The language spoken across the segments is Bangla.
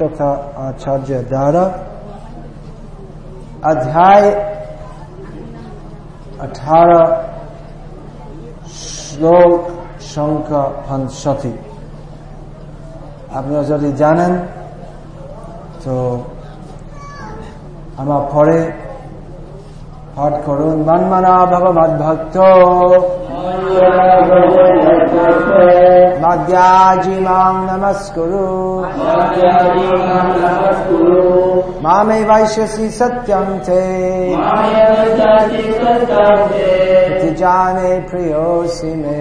তথা আচার্য দ্বারা অধ্যায় আঠারো শ্লোক সংখ্যা পঞ্চশতি আপনারা যদি জানেন, তো আমার পরে পাঠ করুন। মনমনা ভগবদ ভক্ত মদ্যাজি মাং নমস্কুরু মামে বৈশ্যসি সত্যং তে ইতি জানে প্রিয়োসি মে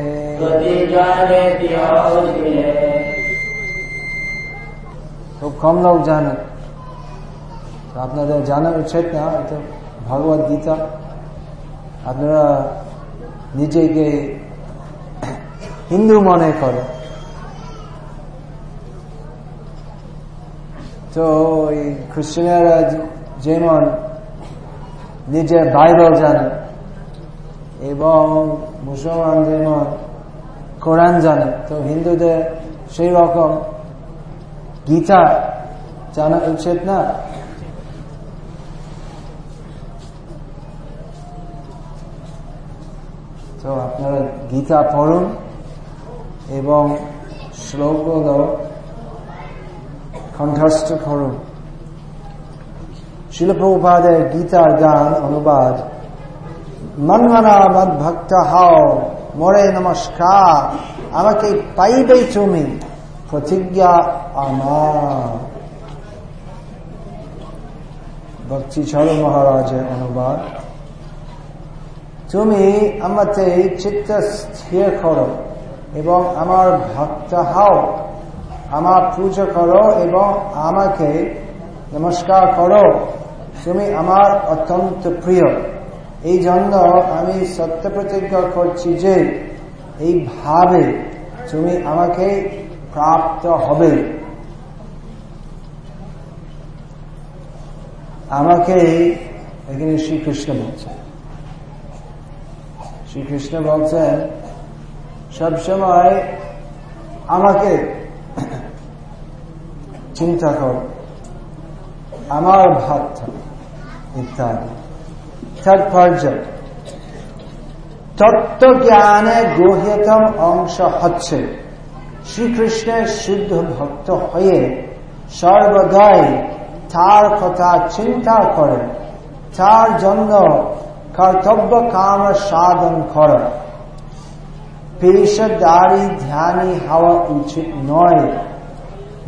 খুব কম লোক জানেন তো আপনাদের জানা উচিত না এটা ভগবত গীতা আপনারা নিজেকে হিন্দু মনে করে। তো এই খ্রিস্টানেরা যেমন নিজের বাইবেল জানে এবং মুসলমান যেমন কোরআন জানে, তো হিন্দুদের সেই রকম গীতা জানা উচিত না? তো আপনারা গীতা পড়ুন এবং শ্লোকগুলো কণ্ঠস্থ করুন। শিলপ্রপাদের গীতার গান অনুবাদ মনমনা মদ ভক্ত হাও, মরে নমস্কার, আমাকে পাইবে তুমি প্রতিজ্ঞা আমার। ভক্তি চরণ মহারাজের অনুবাদ। তুমি আমাকে চিত্ত স্থির করো এবং আমার ভক্ত হও। আমার পুজো করো এবং আমাকে নমস্কার করো। তুমি আমার অত্যন্ত প্রিয়। এই জন্য আমি সত্য প্রতিজ্ঞা করছি যে, এইভাবে তুমি আমাকে প্রাপ্ত হবে। আমাকে এখানে শ্রীকৃষ্ণ বলছেন। শ্রীকৃষ্ণ বলছেন সবসময় আমাকে চিন্তা কর, আমার ভাত ইত্যাদি। তাৎপর্য তত্ত্বজ্ঞানে গ্রহ্যতম অংশ হচ্ছে শ্রীকৃষ্ণের শুদ্ধ ভক্ত হয়ে সর্বদাই তার কথা চিন্তা করে, তার জন্য কর্তব্য কাম সাধন করা পেশাদারি ধ্যানী হওয়া উচিত নয়।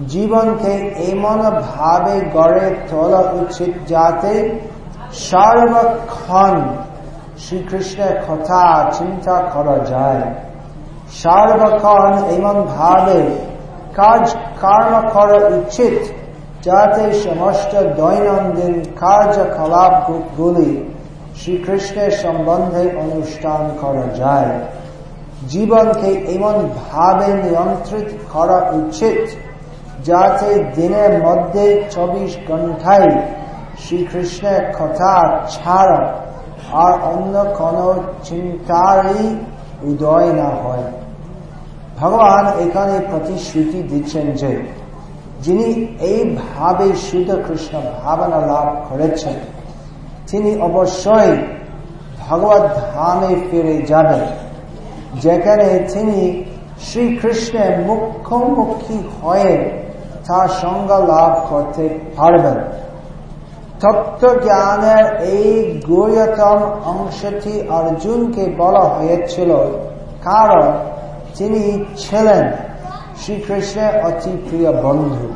জীবনকে এমন ভাবে গড়ে তোলা উচিত যাতে সর্বক্ষণ শ্রীকৃষ্ণের কথা চিন্তা করা যায়। সর্বক্ষণ এমন ভাবে কাজ কর্ম করা উচিত যাতে সমস্ত দৈনন্দিন কার্যকলাপ গুলি শ্রীকৃষ্ণের সম্বন্ধে অনুষ্ঠান করা যায়। জীবনকে এমন ভাবে নিয়ন্ত্রিত করা উচিত, যাতে দিনের মধ্যে চব্বিশ ঘন্টায় শ্রীকৃষ্ণের কথা ছাড়া আর অন্য কোন চিন্তারই উদয় না হয়। ভগবান এখানে প্রতিশ্রুতি দিচ্ছেন যে, যিনি এইভাবে শুদ্ধ কৃষ্ণ ভাবনা লাভ করেছেন তিনি অবশ্যই ভগবত ধামে ফিরে যাবেন, যেখানে তিনি শ্রীকৃষ্ণের মুখ্যমুখী হয়ে তার সঙ্গ লাভ করতে পারবেন। তত্ত্ব জ্ঞানের এই গুরুতম অংশটি অর্জুনকে বলা হয়েছিল, কারণ তিনি ছিলেন শ্রীকৃষ্ণের অতি প্রিয় বন্ধু।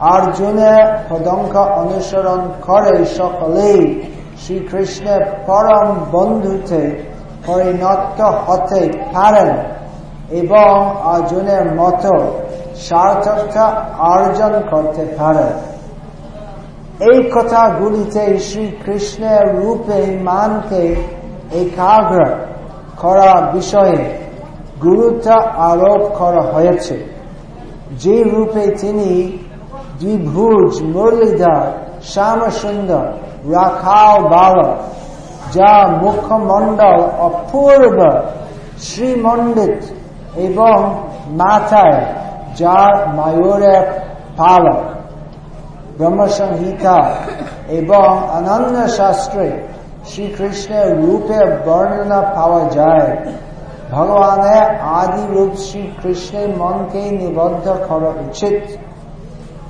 অর্জুনের পদঙ্ক অনুসরণ করে সকলেই শ্রীকৃষ্ণের পরম বন্ধুতে পরিণত হতে পারেন এবং অর্জুনের মতো সার্থকতা অর্জন করতে পারেন। এই কথাগুলিতে শ্রীকৃষ্ণের রূপে মানকে একাগ্র করা বিষয়ে গুরুত্ব আরোপ করা হয়েছে। যে রূপে তিনি দ্বিভুজ মুরলীধর শ্যাম সুন্দর রাখাও বালক যা মুখমণ্ডল অপূর্ব, শ্রীমণ্ডিত এবং মাথায় যার মায়ুরের পালক। ব্রহ্মসংহিতা এবং অনন্য শাস্ত্রে শ্রীকৃষ্ণের রূপে বর্ণনা পাওয়া যায়। ভগবানের আদি রূপ শ্রীকৃষ্ণের মনকে নিবদ্ধ করা উচিত।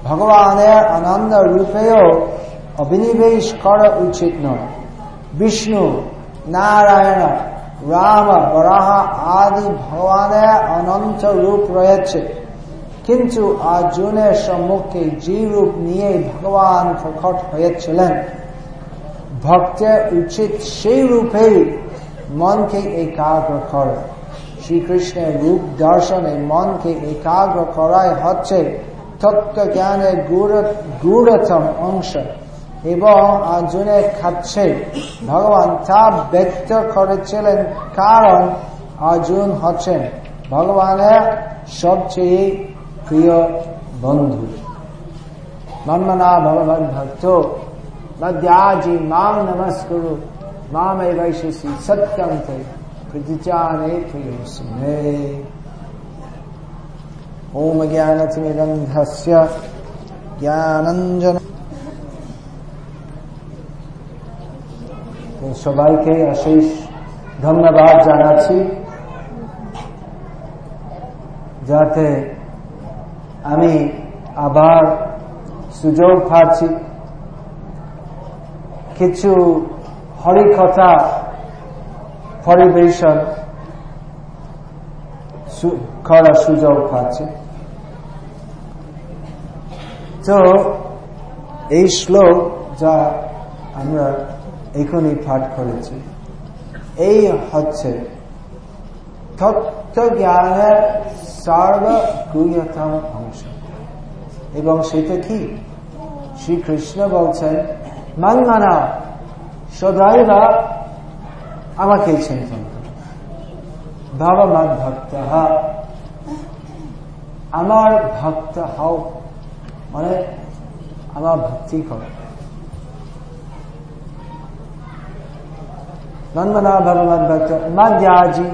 ভগবানের আনন্দ রূপেও অভিনিবেশ করা উচিত নয়। বিষ্ণু, নারায়ণ, রাম, বরাহ আদি ভগবানের অনন্ত রূপ রয়েছে। কিন্তু অর্জুনের সম্মুখে যে রূপ নিয়ে ভগবান প্রকট হয়েছিলেন, ভক্তের উচিত সেই রূপেই মনকে একাগ্র করা। শ্রীকৃষ্ণের রূপ দর্শনে মনকে একাগ্র করাই হচ্ছে তত্ত্ব জ্ঞানের গূঢ়তম অংশ এবং অর্জুনের খাচ্ছে ভগবান তা ব্যক্ত করেছিলেন কারণ অর্জুন হচ্ছেন ভগবানের সবচেয়ে প্রিয় বন্ধু মন্মনা ভগবান ভক্ত মধ্যাজি মাম নমস্কুরু মামে বৈশসি সত্যম তে প্রতিচানে প্রিয় ওম জ্ঞানতিমিরন্ধস্য জ্ঞানঞ্জন সবাইকে অশেষ ধন্যবাদ জানাচ্ছি যাতে আমি আবার সুযোগ পাচ্ছি কিছু হরিকথা পরিবেশন করার সুযোগ পাচ্ছি তো এই শ্লোক যা আমরা এখনই পাঠ করেছি, এই হচ্ছে তত্ত্ব জ্ঞানের সর্বগুহ্যতম অংশ। এবং সেটা কি? শ্রীকৃষ্ণ বলছেন মানমানা সদাইবা আমাকে চিন্তন ভগবান ভক্ত আমার ভক্ত হও মানে আমার ভক্তি কর নন্দনা ভগবান ভক্ত মাদ্যাজি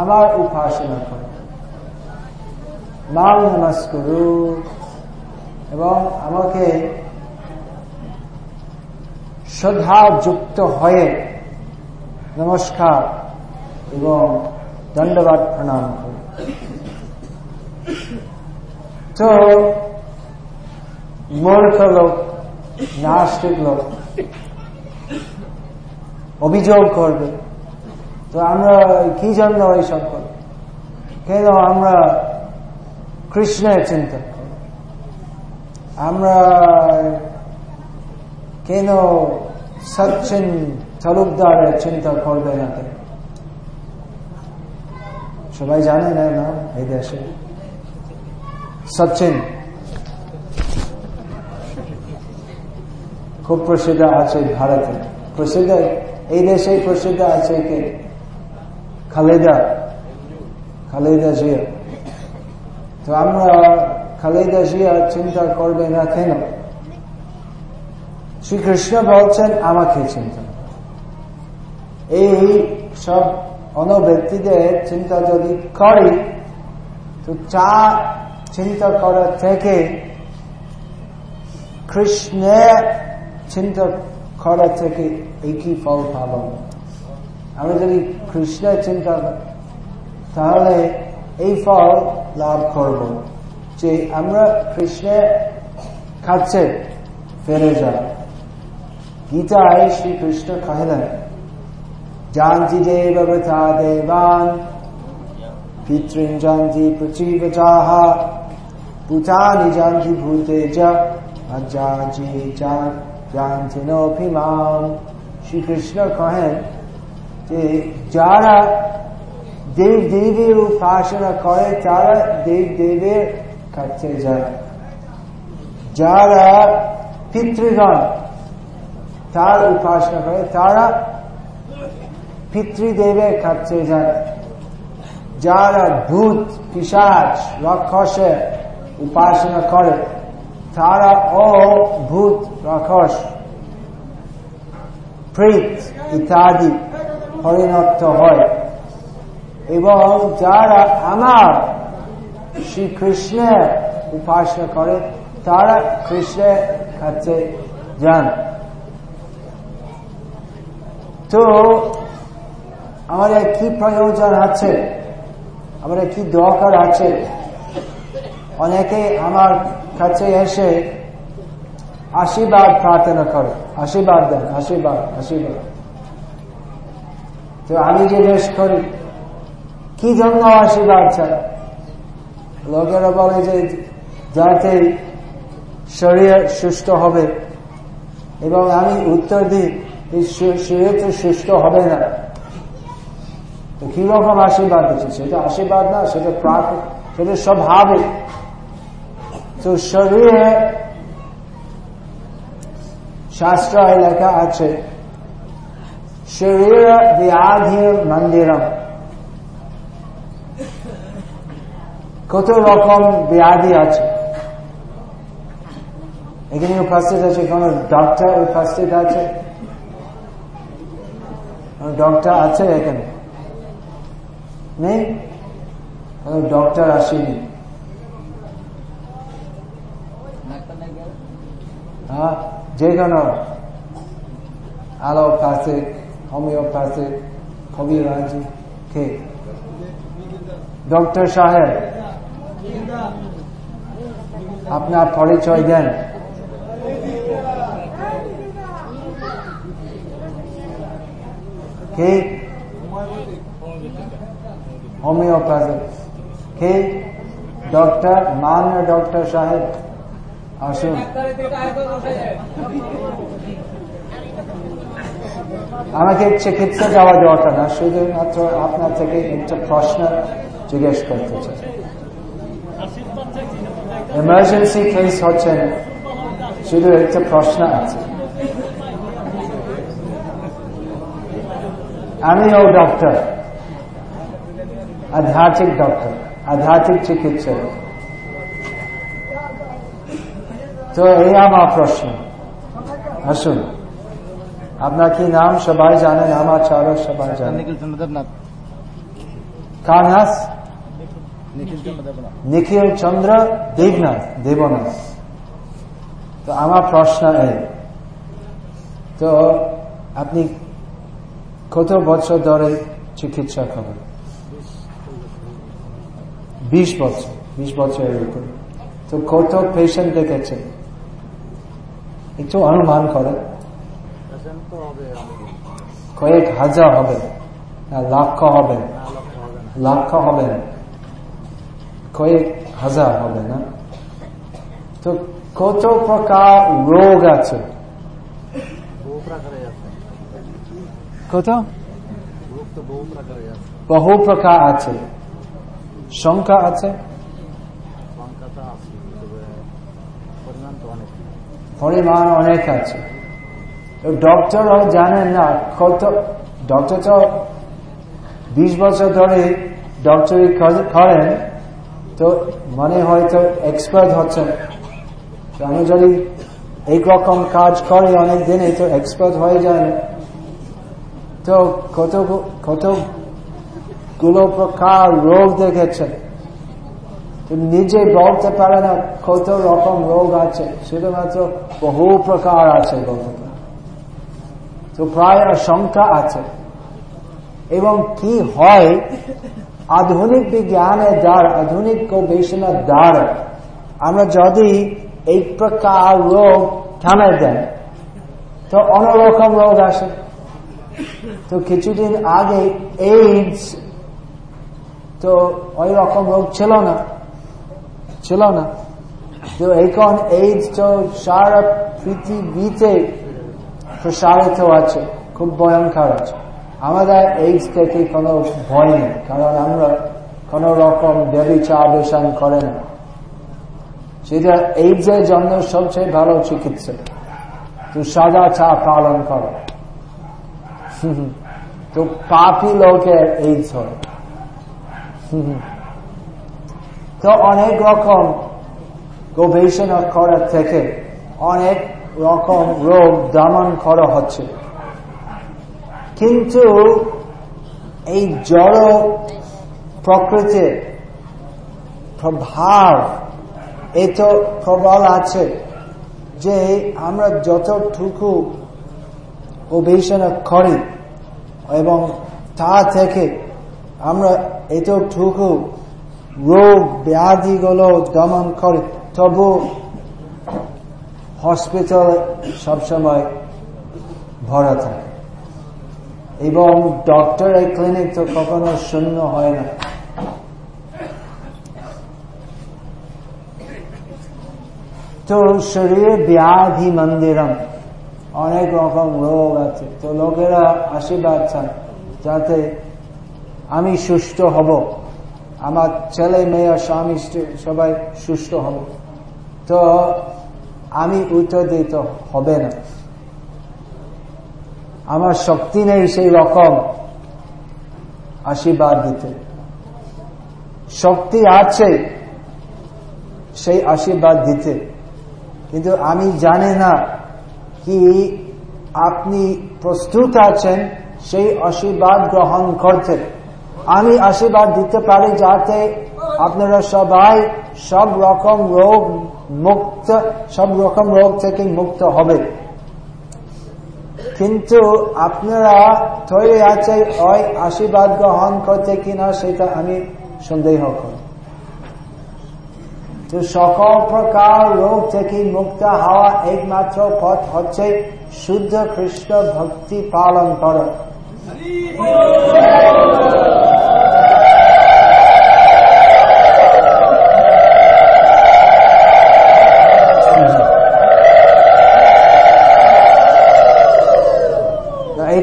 আমার উপাসনা কর। মাম নমস্করু। এবং আমাকে শ্রদ্ধাযুক্ত হয়ে নমস্কার এবং দণ্ডবাদ প্রণাম করি। তো মূর্খ লোক নাস্তিক লোক অভিযোগ করবে। তো আমরা কি জন্য এইসব করি কেন আমরা কৃষ্ণের চিন্তা আমরা কেন সচিন তালুকদারের চিন্তা করবে না সবাই জানে না, এই দেশে। সচিন খুব প্রসিদ্ধ আছে ভারতে। প্রসিদ্ধ? এই দেশে প্রসিদ্ধ আছে কে? খালেদা। খালেদা জিয়া। তো আমরা খালেদা জিয়া চিন্তা করবে না কেন? শ্রীকৃষ্ণ বলছেন, আমাকে চিন্তা। এই সব অন্য ব্যক্তিদের চিন্তা যদি করি, তো চা চিন্তা করা থেকে কৃষ্ণের চিন্তা করা থেকে একই ফল পাব আমরা যদি কৃষ্ণ চিন্তা, তাহলে এই ফল লাভ করব যে আমরা কৃষ্ণের কাছে ফেরে যাই গীতায় শ্রীকৃষ্ণ কহিলেন, জানজি দেবতা দেবান পিতৃন জানতি পৃথিব পূজা ভূতানি জানতি ভূতে যা জানতি জান নোপি মাম শ্রীকৃষ্ণ কহেন যে, যারা দেব দেবীর উপাসনা করে, তারা দেব দেবের কাছে যায়। যারা পিতৃগণ তার উপাসনা করে, তারা পিতৃদেবের কাছে যায়। যারা ভূত পিসাচ রাক্ষসের উপাসনা করে, তারা ও ভূত রাক্ষস প্রেত ইত্যাদি পরিণত হয় এবং যারা আমার শ্রীকৃষ্ণের উপাসনা করে, তারা কৃষ্ণের খাচ্ছে যান। তো, আমাদের কি প্রয়োজন আছে? আমাদের কি দরকার আছে? অনেকে আমার কাছে এসে আশীর্বাদ প্রার্থনা করে। আশীর্বাদ দেন, আশীর্বাদ আশীর্বাদ। তো আমি জিজ্ঞেস করি, কি জন্য আশীর্বাদ চাই? লোকেরা বলে যে যাতে শরীর সুস্থ হবে। এবং আমি উত্তর দিই শরীর তো সুস্থ হবে না। তো কীরকম আশীর্বাদ দিচ্ছে সেটা আশীর্বাদ না, সেটা প্রাকৃত সেটা স্বভাবিক তো শরীরে শাস্ত্র লেখা আছে। শরীর ব্যাধি মন্দিরম। কত রকম ব্যাধি আছে। এখানে উপস্থিত আছে কোন ডক্টর উপস্থিত আছে? ডক্টর আছে এখানে? নেই? ডক্টর আসেনি। হ্যাঁ? যে কোনো অ্যালোপ্যাথিক, হোমিওপ্যাথিক কবিরাজি কে? ডক্টর সাহেব, আপনার পরিচয় দেন। কে? হোমিওপ্যাথি কে? ডক্টর, মান্য ডক্টর সাহেব। আসুন। আমাকে চিকিৎসা যাওয়া দরকার না, শুধুমাত্র আপনার থেকে একটা প্রশ্ন জিজ্ঞেস করতে চাই। এমার্জেন্সি কেস হচ্ছে শুধু একটা প্রশ্ন আছে। আমিও ডক্টর আধ্যাত্মিক ডক্টর আধ্যাত্মিক চিকিৎসক। তো এই আমার প্রশ্ন। আসুন। আপনার কি নাম? সবাই জানেন আমার চালক সবাই জানেন। নিখিল চন্দ্র দেবনাথ কার নাস নিখিল চন্দ্র দেবনাথ দেবনাথ। দেবনাথ তো আমার প্রশ্ন এই তো আপনি কত বছর ধরে চিকিৎসা করেন? বিশ বছর বিশ বছরের উপরে তো কত পেশেন্ট দেখেছেন? একটু অনুমান হবে কয়েক হাজার হবে লাখ হবে না হবে কয়েক হাজার হবে না। তো কত প্রকার রোগ আছে? কত? বহু প্রকার আছে। সংখ্যা আছে সংখ্যাটা আছে তবে পরিমাণ তো অনেক পরিমাণ অনেক আছে। ডক্টরও জানেন না, কত ডক্টর তো বিশ বছর ধরে ডক্টরি করেন, তো মানে হয়তো এক্সপার্ট হচ্ছেন। আমি যদি এই রকম কাজ করি অনেক দিনে, তো এক্সপার্ট হয়ে যায়। তো কত কতগুলো প্রকার রোগ দেখেছে তো নিজে বলতে পারে না, কত রকম রোগ আছে, শুধুমাত্র বহু প্রকার আছে তো প্রায় সংখ্যা আছে। এবং কি হয়, আধুনিক বিজ্ঞানের দ্বারা, আধুনিক গবেষণার দ্বারা, আমরা যদি এই প্রকার রোগ থামে দেন, তো অন্যরকম রোগ আসে। তো কিছুদিন আগে এইডস তো ওই রকম রোগ ছিল না। ছিল না। তো এখন এইডস তো সারা পৃথিবীতে প্রসারিত আছে, খুব ভয়ঙ্কর আছে। আমাদের এইডস থেকে কোনো ভয় নেই, কারণ আমরা কোন রকম ব্যবচার বেশন করে না। সেটা এইডস এর জন্য সবচেয়ে ভালো চিকিৎসা। তো সাদা চা পালন করো। তো পাপি লোকের এইডস হয়। তো অনেক রকম গবেষণা করার থেকে অনেক রকম রোগ দমন করা হচ্ছে। কিন্তু এই জড় প্রকৃতির প্রভাব এত প্রবল আছে যে আমরা যতটুকু গবেষণা করি এবং তা থেকে আমরা এতটুকু রোগ ব্যাধিগুলো দমন করে, তবু হসপিটাল সবসময় ভরা থাকে। এবং ডক্টরের ক্লিনিক তো কখনো শূন্য হয় না। তো শরীরে ব্যাধি মন্দিরম, অনেক রকম রোগ আছে। তো লোকেরা আশীর্বাদ চান যাতে আমি সুস্থ হব। আমার ছেলে, মেয়ে, স্বামী সবাই সুস্থ হবে। তো আমি উত্তর দিতে হবে না। আমার শক্তি নেই সেই রকম আশীর্বাদ দিতে। শক্তি আছে সেই আশীর্বাদ দিতে। কিন্তু আমি জানি না কি আপনি প্রস্তুত আছেন সেই আশীর্বাদ গ্রহণ করতে। আমি আশীর্বাদ দিতে পারি যাতে আপনারা সবাই সব রকম রোগ মুক্ত, সব রকম রোগ থেকে মুক্ত হবে। কিন্তু আপনারা তৈরি আছে ওই আশীর্বাদ গ্রহণ করতে কিনা সেটা আমি সন্দেহ করি। তো সকল প্রকার রোগ থেকে মুক্ত হওয়া একমাত্র পথ হচ্ছে শুদ্ধ কৃষ্ণ ভক্তি পালন করা।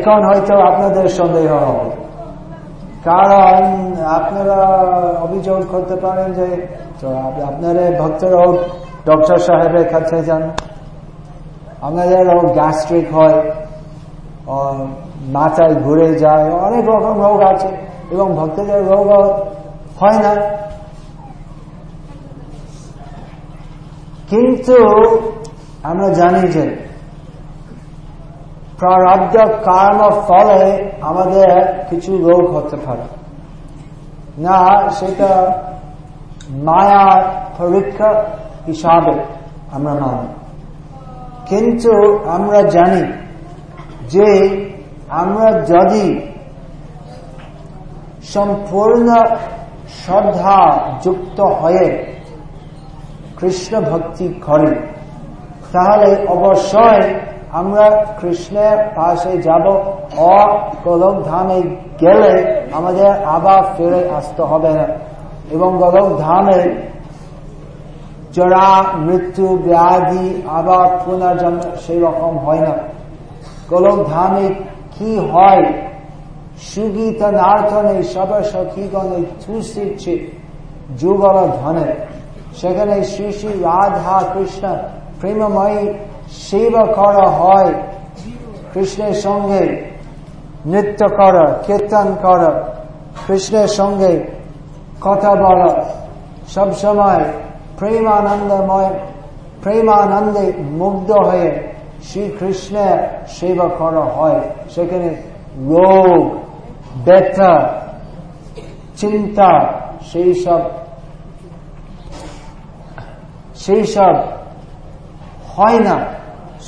এখন হয়তো আপনাদের সন্দেহ হবে। কারণ আপনারা অভিযোগ করতে পারেন যে আপনারা ভক্তরাও ডক্টর সাহেবের কাছে যান। আপনাদেরও গ্যাস্ট্রিক হয় মাথায় ঘুরে যায়, অনেক রকম রোগ আছে এবং ভক্তদের রোগ হয় না। কিন্তু আমরা জানি যে প্রারব্ধ কর্ম ফলে আমাদের কিছু রোগ হতে পারে। না, সেটা মায়া পরীক্ষা হিসাবে আমরা মানি। কিন্তু আমরা জানি যে আমরা যদি সম্পূর্ণ শ্রদ্ধা যুক্ত হয়ে কৃষ্ণ ভক্তি করি, তাহলে অবশ্যই আমরা কৃষ্ণের পাশে যাব ও গোলক ধামে গেলে আমাদের আবার ফিরে আসতে হবে। না এবং গোলক ধামে জরা, মৃত্যু, ব্যাধি, আবার পুনর্জন্ম সেই রকম হয় না। গোলক ধামে কি হয়? সুগীত নার্থনে সব সখীগণে তুষিচ্ছে যুগল ধনে সেখানে শ্রী শ্রী রাধা কৃষ্ণ প্রেমময়ী সেবা করা হয়। কৃষ্ণের সঙ্গে নৃত্য করা, কীর্তন করা, কৃষ্ণের সঙ্গে কথা বলা। সবসময় প্রেমানন্দময়, প্রেমানন্দে মুগ্ধ হয়ে শ্রীকৃষ্ণের সেবা করা হয়। সেখানে রোগ, ব্যথা, চিন্তা, সেই সব সেই সব হয় না।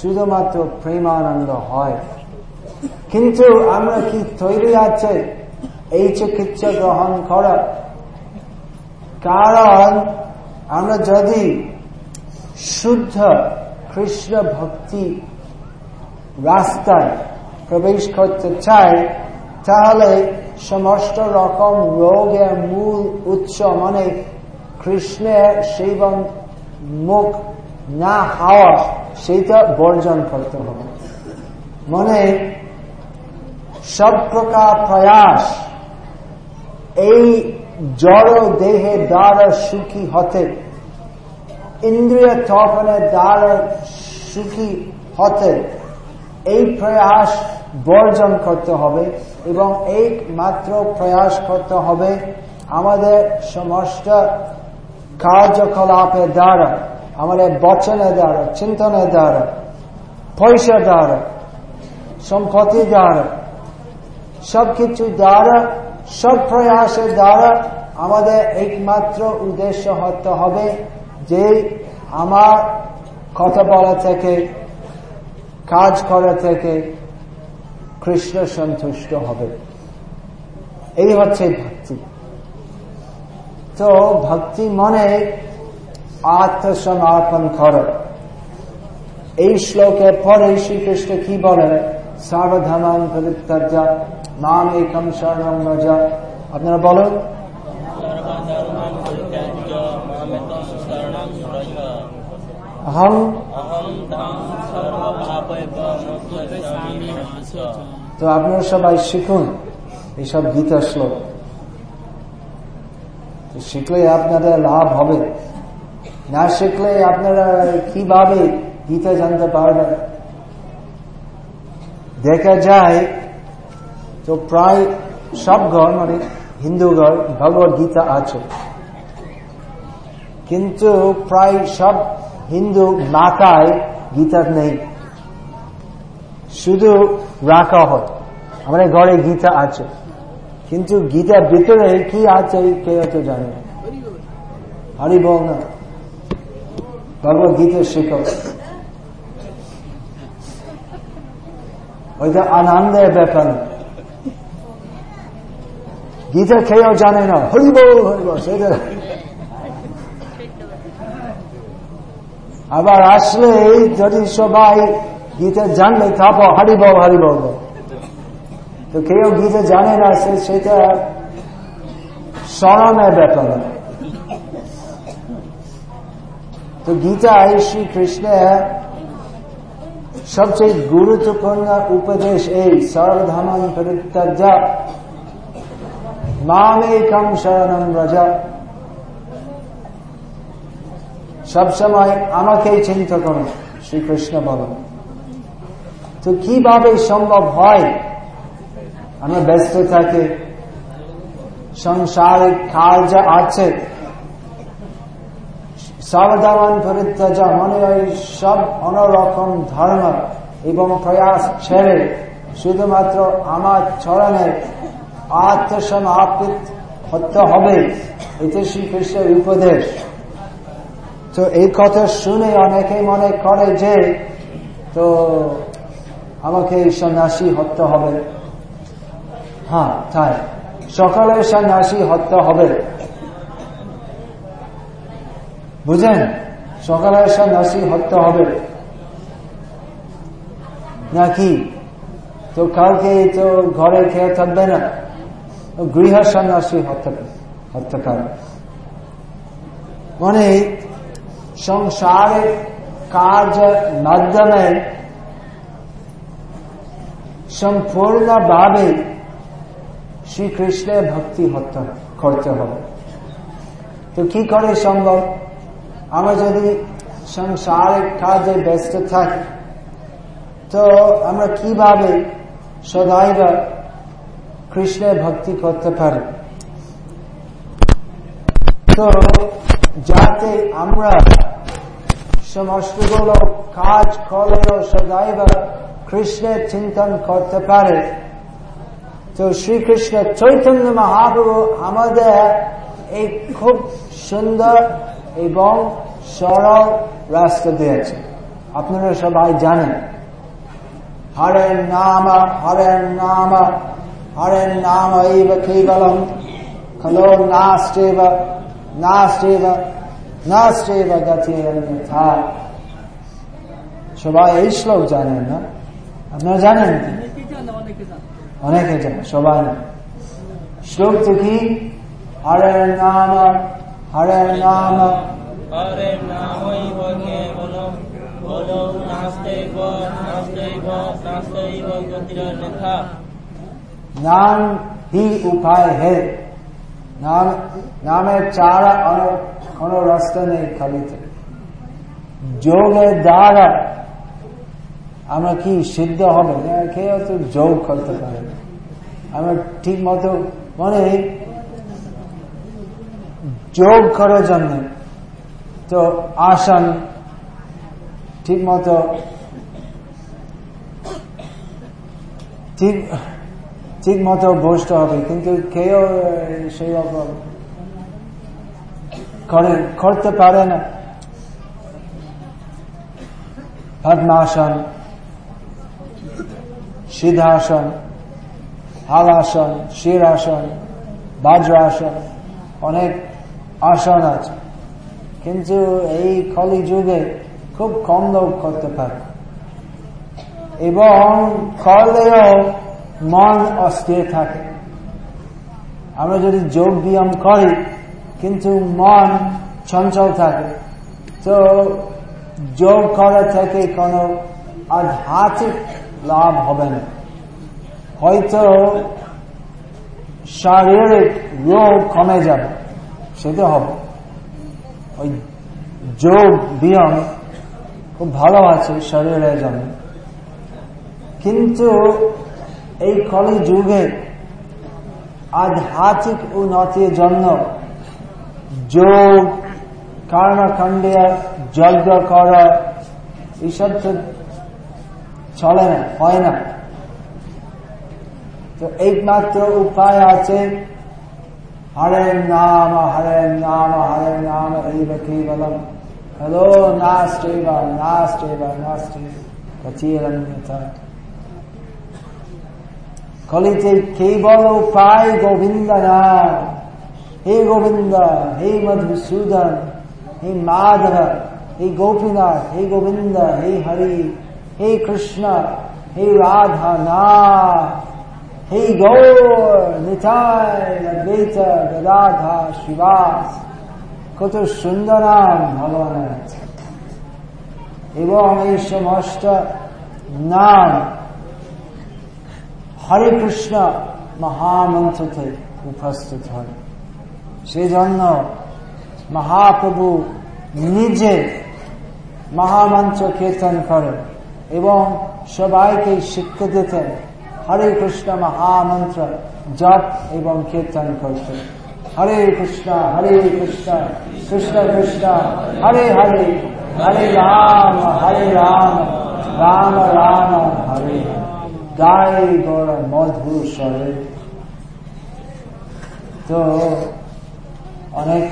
শুধুমাত্র প্রেমানন্দ হয় কিন্তু আমরা কি তৈরি আছে? এই চিকিৎসা গ্রহণ করা। কারণ আমরা যদি শুদ্ধ কৃষ্ণ ভক্তি রাস্তায় প্রবেশ করতে চাই, তাহলে সমস্ত রকম রোগের মূল উৎস মানে কৃষ্ণের সেবন মুখ না হওয়া সেটা বর্জন করতে হবে। মানে সব প্রকার প্রয়াস এই জড় দেহে দ্বারা সুখী হতে, ইন্দ্রিয় তপনের দ্বারা সুখী হতে, এই প্রয়াস বর্জন করতে হবে এবং একমাত্র প্রয়াস করতে হবে আমাদের সমস্ত কার্যকলাপের দ্বারা। আমাদের বচনের দ্বারা সম্পত্তি দ্বারা, সবকিছু দ্বারা, সব প্রয়াসের দ্বারা আমাদের একমাত্র উদ্দেশ্য হতে হবে যে আমার কথা বলা থেকে, কাজ করা থেকে কৃষ্ণ সন্তুষ্ট হবে। এই হচ্ছে ভক্তি। তো ভক্তি মনে আত্মসমর্পণ কর এই শ্লোকের পরে শ্রীকৃষ্ণ কি বলেন সার্বধমান পরিত্যাজ্যা নাম একম শরণম রজা আপনারা বলুন सर्वधर्मान् परित्याज्य मामेकं शरणं व्रज अहम अहं तां सर्वपापैः मोक्षयिष्यामि मा च। তো আপনারা সবাই শিখুন এইসব গীতা শ্লোক তো শিখলে আপনাদের লাভ হবে না শিখলে আপনারা কীভাবে গীতা জানতে পারবেন? দেখা যায়, তো প্রায় সব ঘর মানে হিন্দু ঘর ভগবত গীতা আছে। কিন্তু প্রায় সব হিন্দু মাতায় গীতা নেই। শুধু রাখা হয়। আমাদের ঘরে গীতা আছে। কিন্তু গীতার ভিতরে কি আছে কেউ তো জানে না। হরি বল না। ভগবত গীতা শেখো ওইটা আনন্দের ব্যাপার। গীতা খেয়েও জানে না হরি বল হরি বল সেটা। আবার আসলে যদি সবাই গীতা জানলে তারপর হারি বল হারি বল বল। তো কেউ গীতা জানে না সেটা স্মরণের ব্যাপার না। তো গীতায় শ্রীকৃষ্ণের সবচেয়ে গুরুত্বপূর্ণ উপদেশ এই সর্বধামান পরিত্যাজ্য মামেকম শরণম রজা সবসময় আমাকেই চিন্তা করুন শ্রীকৃষ্ণ বলেন। তো কীভাবে সম্ভব হয়? আমরা ব্যস্ত থাকি, সংসারিক কার্য আছে। সাবধান পরিত্যাজা মনে হয় সব অন্যরকম ধর্ম এবং প্রয়াস ছেড়ে শুধুমাত্র আমার চরণে আত্মসমাপিত হতে হবে। এটা শ্রীকৃষ্ণের উপদেশ। তো এই কথা শুনে অনেকে মনে করে যে, তো আমাকে এই সন্ন্যাসী হতে হবে। হ্যাঁ তাই। সকালে সন্ন্যাসী হতে হবে। বুঝেন? সকালে সন্ন্যাসী হতে হবে। নাকি? তো কালকে তো ঘরে খেয়ে থাকবে না। গৃহ সন্ন্যাসী হতে হতে পারে মানে সংসারের কাজ মাধ্যমে সম্পূর্ণভাবে শ্রীকৃষ্ণের ভক্তি হত্যা করতে হবে। তো কি করে সম্ভব? আমরা যদি সংসারিক কাজে ব্যস্ত থাকি, তো আমরা কীভাবে সদাইব কৃষ্ণের ভক্তি করতে পারি? তো যাতে আমরা সমস্তগুলো কাজ করলেও সদাইব কৃষ্ণের চিন্তন করতে পারে, তো শ্রীকৃষ্ণ চৈতন্য মহাপ্রভু আমাদের এই খুব সুন্দর এবং সরল রাস্তা দিয়েছে। আপনারা সবাই জানেন। হরের নাম হরের নাম হরের নাম এইব কেবলম। খলো সবাই এই শ্লোক জানেন না? আপনারা জানেন অনেকে জানে সবাই না শ্লোক কি? হরের নাম হরে নাম হরে নাম আমরা কি সিদ্ধ হবে? কেউ যোগ করতে পারে। আমরা ঠিক মতো মনে যোগ করার জন্য। তো আসন ঠিক মতো ঠিক মতো বসতে হবে। কিন্তু কেউ সেই করে, করতে পারে না। পদ্মাসন সিদ্ধাসন, হালাসন শিরাসন বজ্রাসন, অনেক আসন আছে কিন্তু এই কলি যুগে খুব কম লোক করতে পারে। এবং করলেও মন অস্থির থাকে। আমরা যদি যোগ ব্যায়াম করি, কিন্তু মন চঞ্চল থাকে, তো যোগ করা থেকে কোনো আধ্যাত্মিক লাভ হবে না। হয়তো শারীরিক রোগ কমে যাবে। সেটা হবে। ওই যোগ ব্যায়াম খুব ভালো আছে শরীরের জন্য। কিন্তু এই কলি যুগে আধ্যাত্মিক উন্নতির জন্য যোগ কর্ণখণ্ডীয় যজ্ঞ করা, এইসব তো চলে না, হয় না। তো একমাত্র উপায় আছে হরে নাম হরে নাম হরে নাম এই কেবলম হ্যালো নাস্টেবা নাস্টেবা নাস্টেবা কলিতে কেবল উপায় গোবিন্দ নাম হে গোবিন্দ হে মধুসূদন হে মাধব হে গোপীনাথ হে গোবিন্দ হে হরি হে কৃষ্ণ হে রাধা নাথ হে অদ্বৈত গদাধা শিবাস, কত সুন্দর ভগবানের এবং এই সমস্ত নাম হরে কৃষ্ণ মহামন্ত্রতে উপস্থিত হয়। সেজন্য মহাপ্রভু নিজে মহামন্ত্র কীর্তন করেন এবং সবাইকে শিক্ষা দিতেন। হরে কৃষ্ণ মহামন্ত্র জপ এবং কীর্তন করছে হরে কৃষ্ণ হরে কৃষ্ণ কৃষ্ণ কৃষ্ণ, হরে হরে হরে রাম হরে রাম রাম রাম, হরে গায়ে গড় মধু স্বরে তো অনেক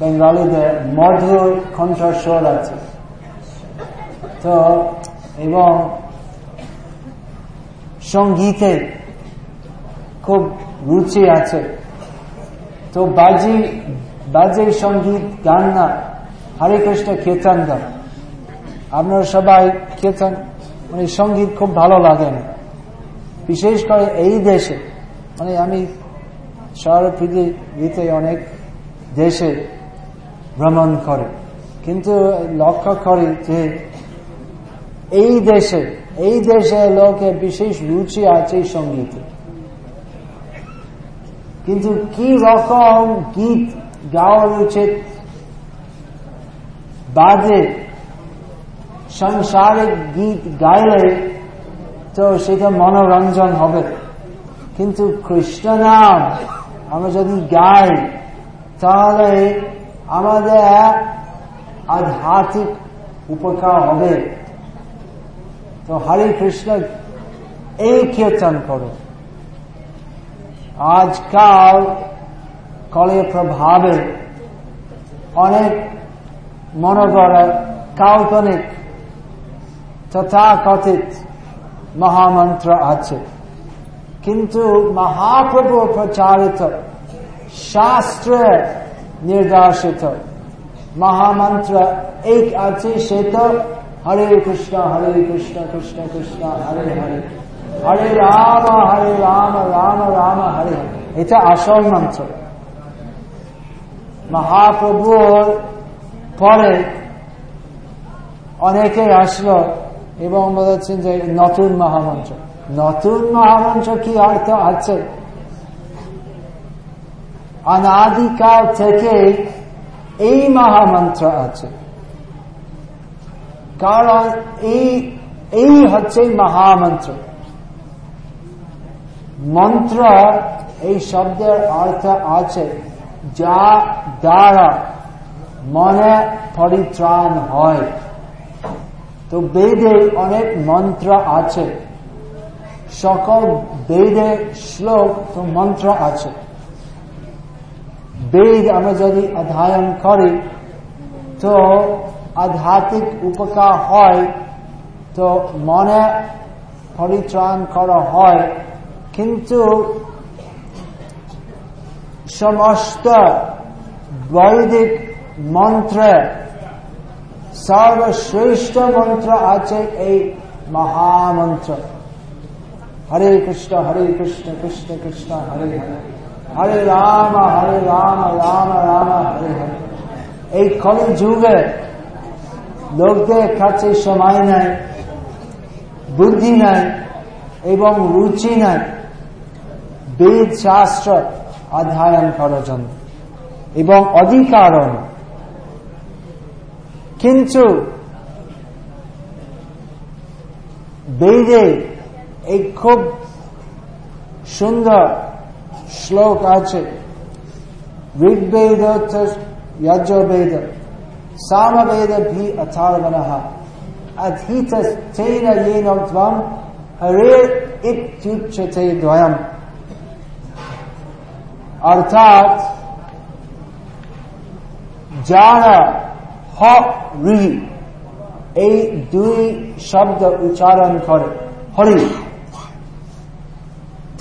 বেঙ্গালিদের মধুর কণ্ঠস্বর আছে। তো এবং সঙ্গীতে খুব রুচি আছে। তো বাজি, বাজে সংগীত, গান না। হরে কৃষ্ণ, কীর্তন গান আপনার সবাই কীর্তন মানে সংগীত খুব ভালো লাগে না। বিশেষ করে এই দেশে মানে আমি সারা পৃথিবীতে অনেক দেশে ভ্রমণ করে। কিন্তু লক্ষ্য করি যে এই দেশে এই দেশে লোকের বিশেষ রুচি আছে সঙ্গীতে। কিন্তু কি রকম গীত গাওয়া উচিত? বাজে, সংসারিক গীত গাইলে তো সেটা মনোরঞ্জন হবে। কিন্তু কৃষ্ণ নাম আমরা যদি গাই, তাহলে আমাদের আধ্যাত্মিক উপকার হবে। তো হরে কৃষ্ণ, এই কীর্তন করো। আজকাল কলের প্রভাবে অনেক মনোগড় কাল্পনিক, তথাকথিত মহামন্ত্র আছে। কিন্তু মহাপ্রভু প্রচারিত, শাস্ত্রে নির্দেশিত মহামন্ত্র এক আছে সেটা হরে কৃষ্ণ হরে কৃষ্ণ কৃষ্ণ কৃষ্ণ, হরে হরে। হরে রাম হরে রাম রাম রাম, হরে এটা আসল মন্ত্র। মহাপ্রভুর পরে অনেকে আসলো এবং বলেছেন যে নতুন মহামন্ত্র। নতুন মহামন্ত্র কি অর্থ আছে? অনাদিকাল থেকে এই মহামন্ত্র আছে। কারণ এই এই হচ্ছে মহামন্ত্র। মন্ত্র এই শব্দের অর্থ আছে যা দ্বারা মনে পরিত্রাণ হয়। তো বেদে অনেক মন্ত্র আছে। সকল বেদে শ্লোক তো মন্ত্র আছে। বেদ আমরা যদি অধ্যয়ন করি, তো আধ্যাত্মিক উপকার হয়, তো মনে পরিত্রাণ করা হয়। কিন্তু সমস্ত বৈদিক মন্ত্রে, সর্বশ্রেষ্ঠ মন্ত্র আছে এই মহামন্ত্র। হরে কৃষ্ণ হরে কৃষ্ণ কৃষ্ণ কৃষ্ণ, হরে হরে। হরে রাম হরে রাম রাম রাম, হরে হরে। এই কলি যুগে লোকদের কাছে সময় নাই, বুদ্ধি নাই এবং রুচি নাই। বেদ শাস্ত্র অধ্যয়ন করার জন্য এবং অধিকারণ। কিন্তু বেদে এই খুব সুন্দর শ্লোক আছে Rigveda Yajurveda Samaveda bhi atarvanaha. Adhitas tena yenam tvam hare ityuchate dvayam. অর্থাৎ যারা হক ঋহী এই দুই শব্দ উচ্চারণ করে হরি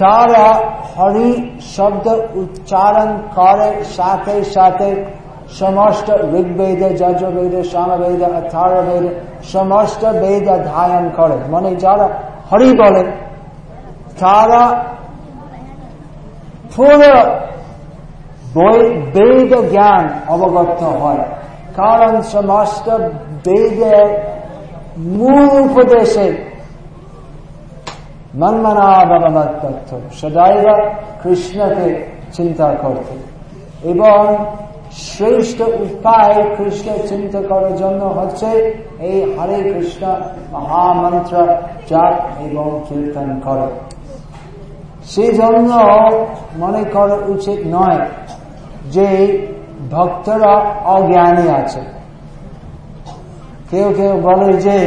তারা হরি শব্দ উচ্চারণ করে সাথে সাথে সমস্ত ঋগ্বেদ যজবেদ সামবেদ অথারবেদ সমস্ত বেদ ধায়ন করে মানে যারা হরি বলে তারা পুরো বেদ জ্ঞান অবগত হয় কারণ সমস্ত বেদের মূল উপদেশে মনমনা ভগবত সদাইব কৃষ্ণকে চিন্তা করতে এবং শ্রেষ্ঠ উপায় কৃষ্ণ চিন্তা করার জন্য হচ্ছে এই হরে কৃষ্ণ মহামন্ত্র জাপ এবং কীর্তন করে। সেই জন্য মনে করা উচিত নয় যে ভক্তরা অজ্ঞানী আছে। কেউ কেউ বলে যে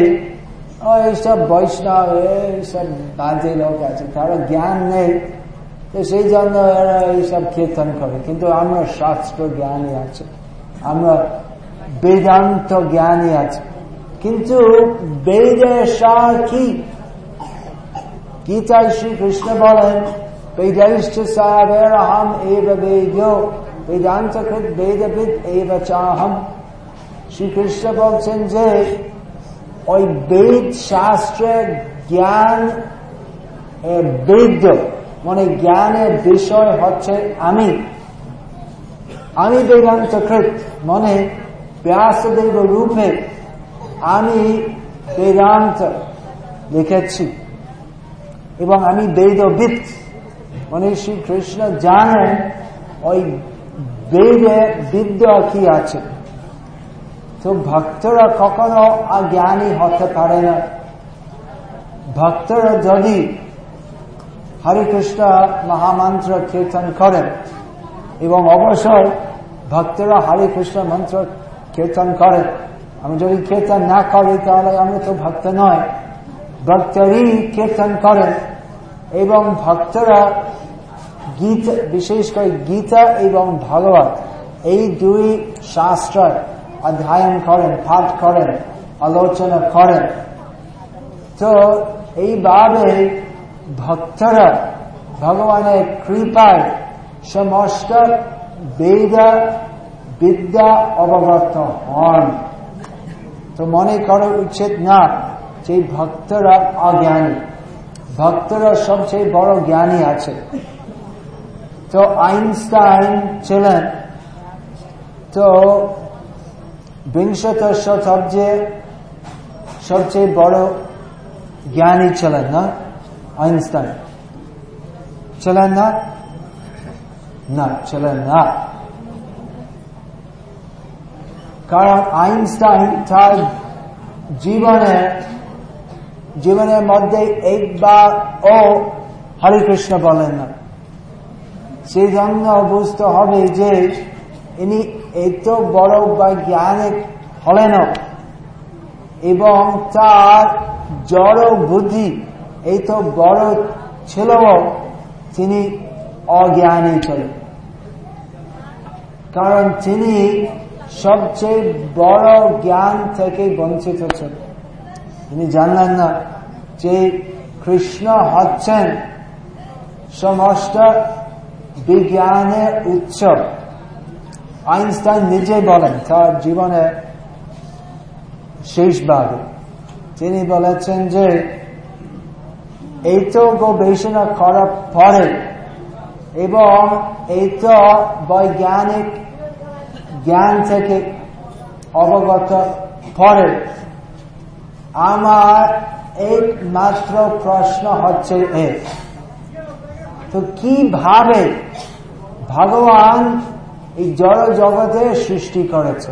এইসব বৈষ্ণব, এইসব বাজে লোক আছে, তারা জ্ঞান নেই। তো সেই জন্য এরা এইসব কীর্তন করে। কিন্তু আমরা শাস্ত্র জ্ঞানী আছে। আমরা বেদান্ত জ্ঞানী আছে। কিন্তু বেদের সার কি? গীতায় শ্রীকৃষ্ণ বলেন বেদৈশ্চ সাবের আহম এব বেদ বেদান্ত বেদবিদ শ্রীকৃষ্ণ বলছেন যে, ওই বেদ শাস্ত্রের জ্ঞান বেদ। মানে জ্ঞানের বিষয় হচ্ছে আমি। আমি বেদান্ত কৃত মানে ব্যাসদেব রূপে আমি বেদান্ত লিখেছি। এবং আমি বেদবিদ। মানে শ্রীকৃষ্ণ জানেন ওই বেদে বিদ্যা কি আছে। তো ভক্তরা কখনো অজ্ঞানী হতে পারে না। ভক্তরা যদি হরে কৃষ্ণ মহামন্ত্র কীর্তন করেন এবং অবশ্যই ভক্তরা হরে কৃষ্ণ মন্ত্র কীর্তন করেন। আমি যদি কীর্তন না করি তাহলে আমি তো ভক্ত নয় ভক্তরই কীর্তন করেন এবং ভক্তরা গীতা, বিশেষ করে গীতা এবং ভগবত এই দুই শাস্ত্র অধ্যয়ন করেন, পাঠ করেন, আলোচনা করেন। তো এইভাবে ভক্তরা ভগবানের কৃপায় সমস্ত বেদ, বিদ্যা অবগত হন। তো মনে করা, উচিত না যে ভক্তরা অজ্ঞানী। ভক্তরা সবচেয়ে বড় জ্ঞানী আছে। তো আইনস্টাইন ছিলেন। তো বিংশত শতাব্দে সবচেয়ে বড় জ্ঞানী ছিলেন না? ছিলেন না না ছিলেন না কারণ আইনস্টাইন তার জীবনে জীবনের মধ্যে একবার ও হরে কৃষ্ণ বলেন না। সেই জন্য বুঝতে হবে যে ইনি এত বড় বৈজ্ঞানিক হলেন এবং তার জড় বুদ্ধি এই তো বড় ছিল তিনি অজ্ঞানী ছিলেন কারণ তিনি সবচেয়ে বড় জ্ঞান থেকে বঞ্চিত ছিলেন। তিনি জানলেন না যে কৃষ্ণ হচ্ছেন সমস্ত বিজ্ঞানের উৎস। আইনস্টাইন নিজে বলেন, তার জীবনে শেষ ভাগে। তিনি বলেছেন যে এই গবেষণা করার পরে এবং এই তো বৈজ্ঞানিক জ্ঞান থেকে অবগত পরে আমার একমাত্র প্রশ্ন হচ্ছে এক তো কীভাবে ভগবান এই জড় জগতে সৃষ্টি করেছে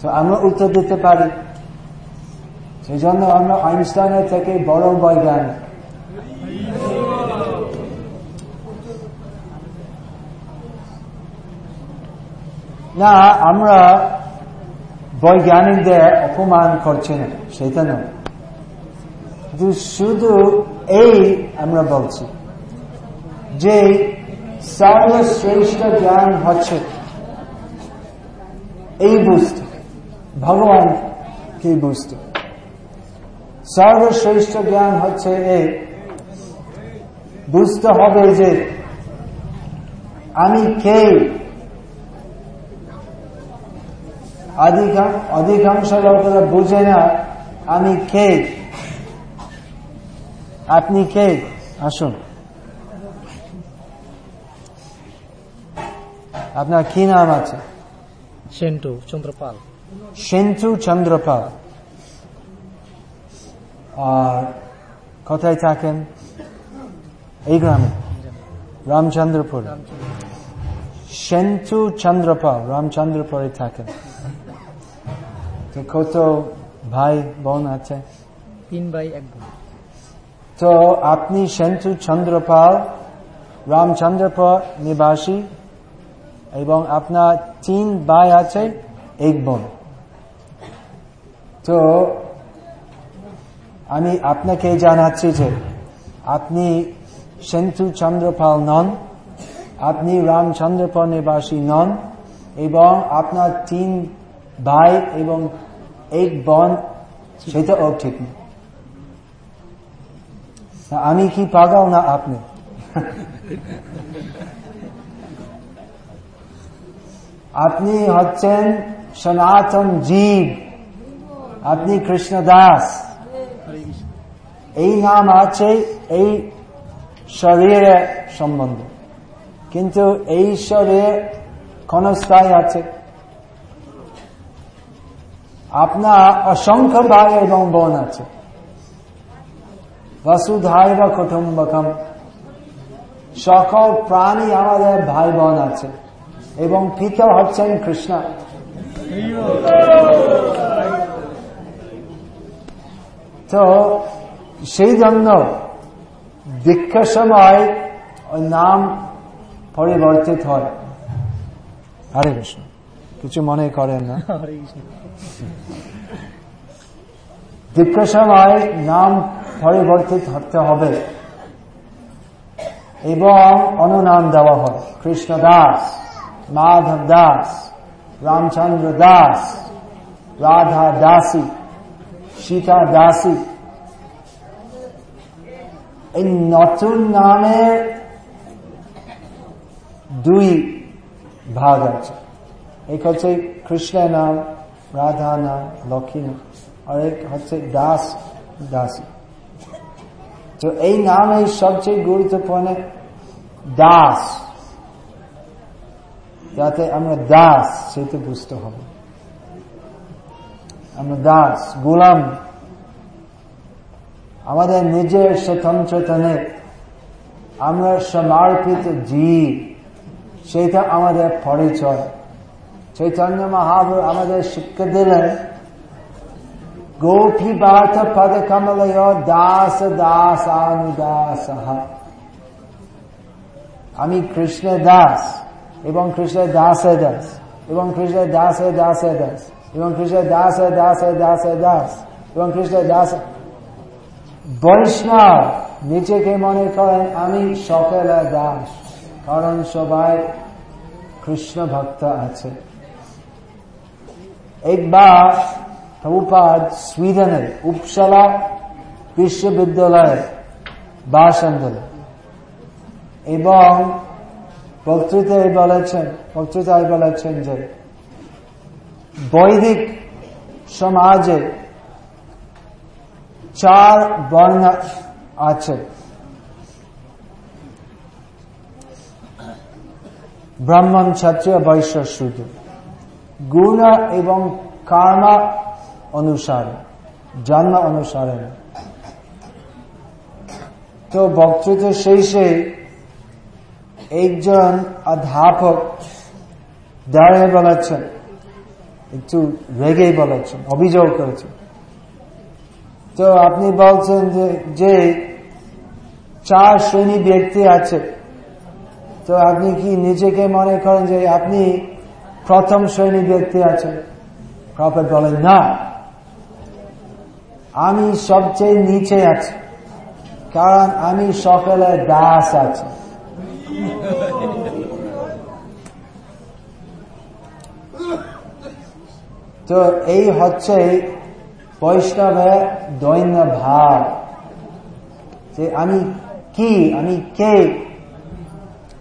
তো আমরা উত্তর দিতে পারি সেই জন্য আমরা আইনস্টাইনের থেকে বড় বৈজ্ঞানিক না আমরা বৈজ্ঞানিকদের অপমান করছি না সেটা নয় শুধু এই আমরা বলছি যে সর্বশ্রেষ্ঠ জ্ঞান হচ্ছে এই বুঝতে ভগবান কি বুঝতে সর্বশ্রেষ্ঠ জ্ঞান হচ্ছে এই বুঝতে হবে যে আমি কে। অধিকাংশ লোকেরা বুঝে না আমি কে। আপনি কে? আসুন। আপনার কি নাম আছে? সেন্টু চন্দ্রপাল। সেন্টু চন্দ্রপাল। আর কোথায় থাকেন? এই গ্রামে রামচন্দ্রপুর। সেন্টু চন্দ্রপাল রামচন্দ্রপুরে থাকেন। তো কত ভাই বোন আছে? তিন ভাই এক বোন। তো আপনি সেন্টু চন্দ্রপাল রামচন্দ্রপুর নিবাসী এবং আপনার তিন ভাই আছে এক বোন। তো আমি আপনাকে জানাচ্ছি যে আপনি সেন্টু চন্দ্রপাল নন, আপনি রামচন্দ্রপাল নিবাসী নন, এবং আপনার তিন ভাই এবং এক বোন সেটাও ঠিক নেই আমি কি পাগল না আপনি? আপনি হচ্ছেন সনাতন জীব। আপনি কৃষ্ণ দাস এই নাম আছে এই শরীরের সম্বন্ধ। কিন্তু এই শরীর ক্ষণস্থায়ী আছে। আপনার অসংখ্য ভাই এবং বোন আছে। বসুধাই বা কুটুম্বকম। সকল প্রাণী আমাদের ভাই বোন আছে এবং পিতা হচ্ছেন কৃষ্ণ। তো সেই জন্য দীক্ষার সময় ওই নাম পরিবর্তিত হয়। হরে কৃষ্ণ। কিছু মনে করেন না? দীক্ষার সময় নাম পরিবর্তিত হতে হবে এবং অনুনাম দেওয়া হয়। কৃষ্ণ দাস মাধব দাস রামচন্দ্র দাস রাধা দাসী সীতা দাসী এই নতুন নামের দুই ভাগ আছে। এক হচ্ছে কৃষ্ণের নাম রাধা নাম লক্ষ্মী নাম, আর এক হচ্ছে দাস, দাসী। তো এই নামে সবচেয়ে গুরুত্বপূর্ণ দাস। যাতে আমরা দাস সেটা বুঝতে হবে। আমরা দাস, গোলাম আমাদের নিজের স্বতন্ত্রতা নেই আমরা সমর্পিত জীব সেটা আমাদের পরিচয়। চৈতন্য মহাপ্রভু আমাদের শিক্ষা দিলেন, গোপী বার্থ পদ কমলয় দাস দাস। অনুদাস আমি কৃষ্ণ দাস এবং কৃষ্ণের দাসে দাস এবং কৃষ্ণের দাসে দাসে দাস এবং কৃষ্ণের দাসে দাসে দাসে দাস এবং কৃষ্ণের দাস বৈষ্ণব, নিজেকে মনে করেন, আমি সকলে দাস। কারণ সবাই কৃষ্ণ ভক্ত আছে। একবার প্রভুপাদ সুইডেনের উপসালা বিশ্ববিদ্যালয়ের বাসন্দলে এবং বক্তৃতায় বলেছেন বক্তৃতায় বলেছেন যে বৈদিক সমাজে চার বর্ণ আছে। ব্রাহ্মণ, ক্ষত্রিয়, বৈশ্য শুধু গুণ এবং কর্ম অনুসারে, জন্ম অনুসারে। তো বক্তৃতা শেষে একজন অধ্যাপক দাঁড়িয়ে বলেছেন, একটু রেগে বলেছেন, অভিযোগ করেছেন। তো আপনি বলছেন যে চার শ্রেণি ব্যক্তি আছে, তো আপনি কি নিজেকে মনে করেন যে আপনি প্রথম শ্রেণি ব্যক্তি আছেন? প্রফেট বলেন না। আমি সবচেয়ে নিচে আছি, কারণ আমি সকলের দাস আছি। তো এই হচ্ছে বৈষ্ণবের দৈন্য ভাব যে আমি কি, আমি কে?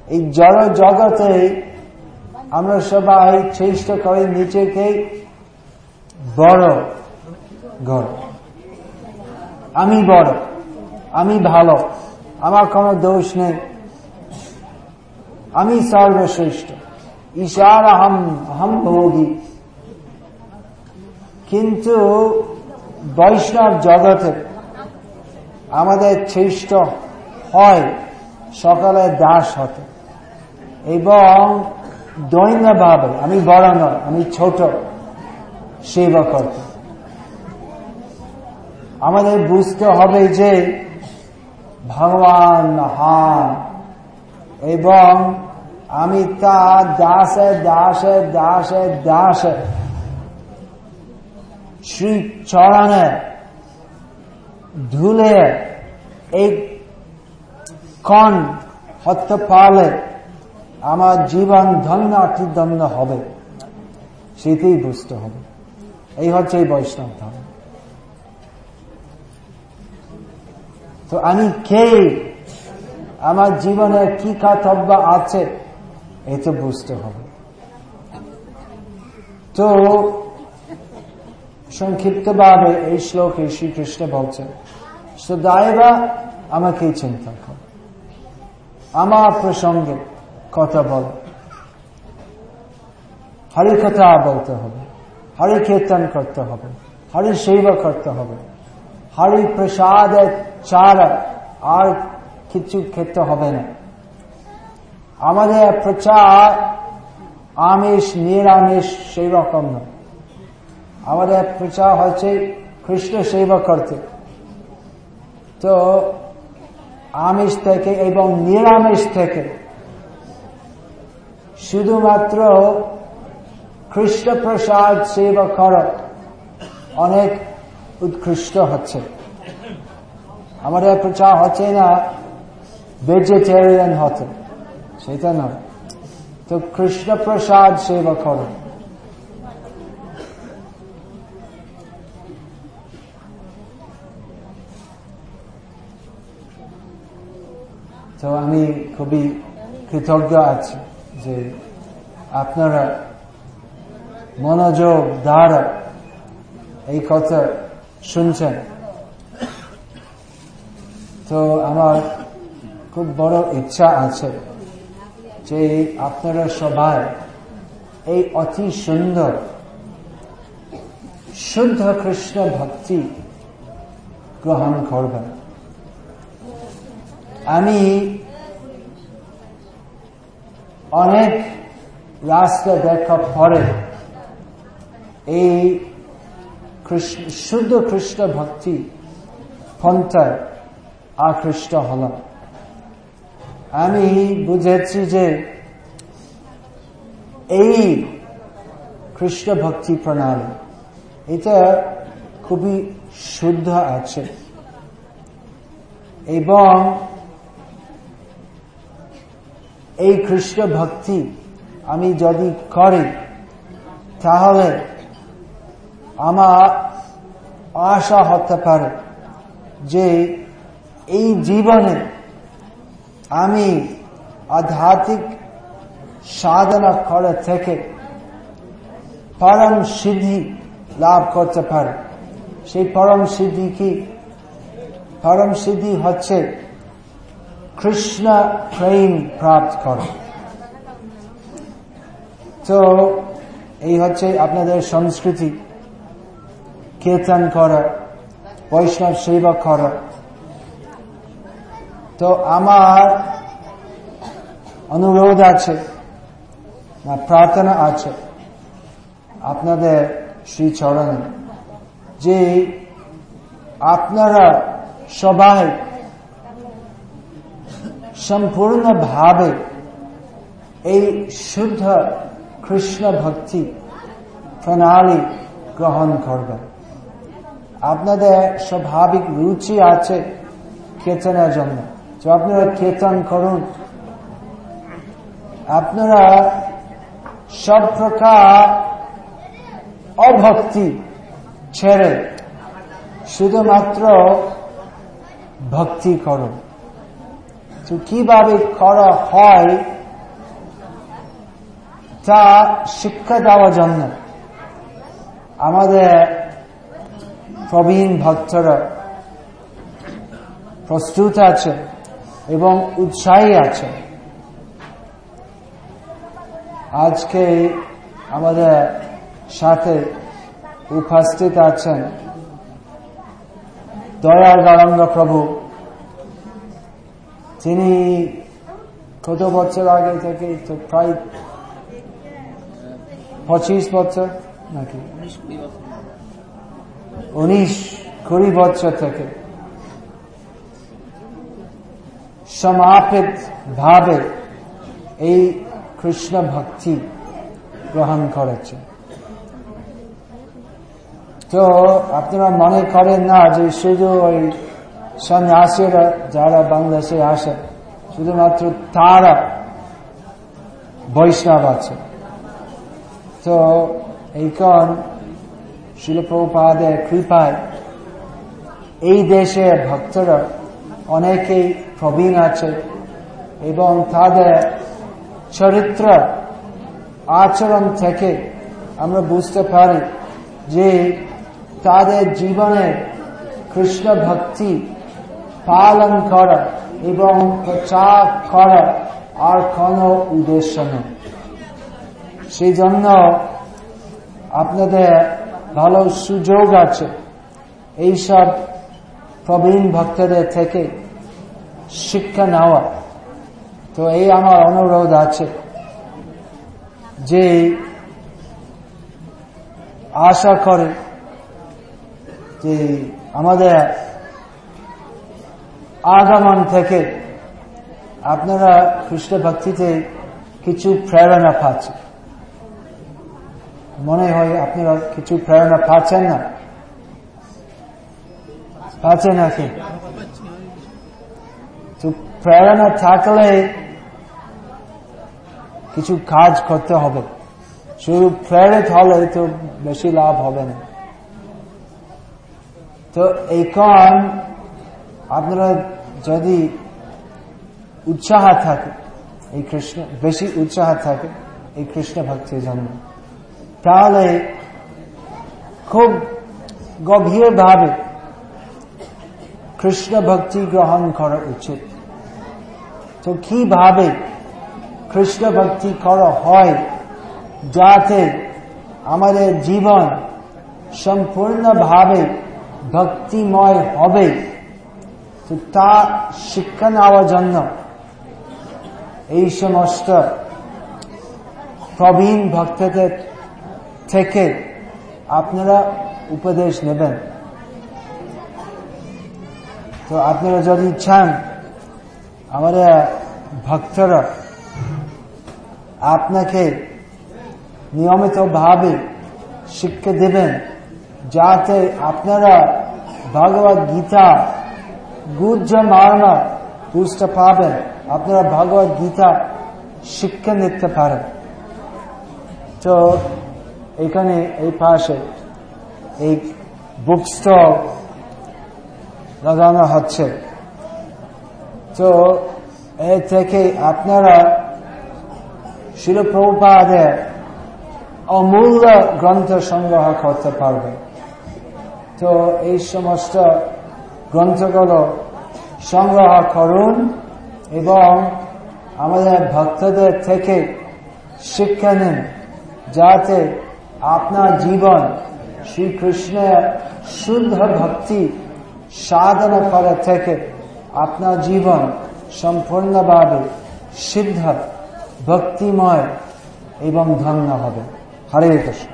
এই জড় জগতে আমরা সবাই চেষ্টা করি নিজেকে বড় ঘর। আমি বড়, আমি ভালো, আমার কোনো দোষ নেই। আমি সর্বশ্রেষ্ঠ। ঈশার আহম আহম ভোগী। কিন্তু বৈষ্ণব জগতে আমাদের চেষ্ট হয় সকালে দাস হতে। এবং দৈন্যভাবে, আমি বড় নয়, আমি ছোট সেবা করতে আমাদের বুঝতে হবে যে ভগবান হান এবং আমি তা দাসে দাসে দাসে দাসে শ্রী চরণে ধুলে এই কণ হতে পারলে আমার জীবন ধন্য অতিদন্য হবে। সেটাই বুঝতে হবে। এই হচ্ছে এই বৈষ্ণব ধর্ম। তো আমি কে? আমার জীবনে কি কর্তব্য আছে? এটা বুঝতে হবে। তো সংক্ষিপ্ত ভাবে এই শ্লোকে শ্রীকৃষ্ণ বলছেন সদাইবা আমাকে চিন্তা কর। আমার প্রসঙ্গে কথা বল। হরি কথা বলতে হবে, হরি কীর্তন করতে হবে, হরি সেবা করতে হবে, হরি প্রসাদের চারা আর কিছু খেতে হবে না। আমাদের প্রচার আমিষ, নিরামিষ সেই রকম না আমাদের প্রচার হচ্ছে কৃষ্ণ সেবা করতে। তো আমিষ থেকে এবং নিরামিষ থেকে শুধুমাত্র কৃষ্ণ প্রসাদ সেবা করা অনেক উৎকৃষ্ট হচ্ছে। আমাদের প্রচার হচ্ছে না ভেজিটেরিয়ান হতে। সেটা নয় তো কৃষ্ণ প্রসাদ সেবা করো। তো আমি খুবই কৃতজ্ঞ আছি যে আপনারা মনোযোগ দ্বারা এই কথা শুনছেন। তো আমার খুব বড় ইচ্ছা আছে যে আপনারা সবাই এই অতি সুন্দর, শুদ্ধ কৃষ্ণ ভক্তি গ্রহণ করবেন। আমি অনেক রাস্তা দেখা পরে এই শুদ্ধ কৃষ্ণ ভক্তি পন্থায় আকৃষ্ট হলাম। আমি বুঝেছি যে এই কৃষ্ণ ভক্তি প্রণালী, এটা খুবই শুদ্ধ আছে। এবং এই কৃষ্ণ ভক্তি আমি যদি করি, তাহলে আমার আশা হতে পারে যে এই জীবনে আমি আধ্যাত্মিক সাধনা করে থেকে পরম সিদ্ধি লাভ করতে পারে। সেই পরম সিদ্ধি কি? পরম সিদ্ধি হচ্ছে কৃষ্ণ প্রেম প্রাপ্ত করা তো এই হচ্ছে আপনাদের সংস্কৃতি। কীর্তন করা, বৈষ্ণব সেবা করা। তো আমার অনুরোধ আছে প্রার্থনা আছে, আপনাদের শ্রীচরণে, যে আপনারা সবাই সম্পূর্ণভাবে এই শুদ্ধ কৃষ্ণ ভক্তি প্রণালী গ্রহণ করবেন আপনাদের স্বাভাবিক রুচি আছে কেতনের জন্য। তো আপনারা কীর্তন করুন। আপনারা সব প্রকার অভক্তি ছেড়ে শুধুমাত্র ভক্তি করুন। তো কীভাবে করা হয়, তা শিক্ষা দেওয়ার জন্য আমাদের প্রবীণ ভক্তরা প্রস্তুত আছে এবং উৎসাহী আছে। আজকে আমাদের সাথে উপস্থিত আছেন দয়াল গরঙ্গ প্রভু। তিনি কত বছর আগে থেকে তো প্রায় পঁচিশ বছর নাকি? উনিশ কুড়ি বছর থেকে সমাপিত ভাবে এই কৃষ্ণ ভক্তি গ্রহণ করেছে। তো আপনারা মনে করেন না যে শুধু ওই সন্ন্যাসীরা যারা বাংলাদেশে আসে, শুধুমাত্র তারা বৈষ্ণব আছে। তো এইখন শিলপ্রপাদের কৃপায় এই দেশে ভক্তরা অনেকেই প্রবীণ আছে এবং তাদের চরিত্র আচরণ থেকে আমরা বুঝতে পারি যে তাদের জীবনে কৃষ্ণ ভক্তি পালন করা এবং প্রচার করা আর কোনো উদ্দেশ্য নেই। সেই জন্য আপনাদের ভালো সুযোগ আছে এইসব প্রবীণ ভক্তদের থেকে শিক্ষা নেওয়া। তো এই আমার অনুরোধ আছে যে আশা করে যে আমাদের আগমন থেকে আপনারা কৃষ্ণ ভক্তিতে কিছু প্রেরণা পাচ্ছেন। মনে হয় আপনারা কিছু প্রেরণা পাচ্ছেন না। পাচ্ছেন নাকি তো প্রেরণা থাকলে কিছু কাজ করতে হবে। শুধু প্রেরিত হলে তো বেশি লাভ হবে না। তো এইখন আপনারা যদি উৎসাহ থাকে, এই কৃষ্ণ, বেশি উৎসাহ থাকে, এই কৃষ্ণ ভক্তির জন্য, তাহলে খুব গভীরভাবে কৃষ্ণ ভক্তি গ্রহণ করা উচিত। তো কীভাবে কৃষ্ণ ভক্তি করা হয় যাতে আমাদের জীবন সম্পূর্ণভাবে ভক্তিময় হবে? তো শিক্ষা নেওয়ার জন্য। এই সমস্ত প্রবীণ ভক্তদের থেকে আপনারা উপদেশ নেবেন। তো আপনারা যদি চান, আমাদের ভক্তরা আপনাকে নিয়মিতভাবে শিক্ষা দেবেন, যাতে আপনারা ভগবত গীতা গুজ্জ মার্ম বুঝতে পাবেন। আপনারা ভগবত গীতা শিক্ষা নিতে পারেন। তো, এখানে এই পাশে এই বুক স্টল লাগানো হচ্ছে। তো, এ থেকে আপনারা শিলপ্রপাদের অমূল্য গ্রন্থ সংগ্রহ করতে পারবেন। তো, এই সমস্ত গ্রন্থগুলো সংগ্রহ করুন এবং আমাদের ভক্তদের থেকে শিক্ষা নিন যাতে আপনার জীবন শ্রীকৃষ্ণের শুদ্ধ ভক্তি সাধনা করা থেকে আপনার জীবন সম্পূর্ণভাবে সিদ্ধ, ভক্তিময় এবং ধন্য হবে। হরে কৃষ্ণ।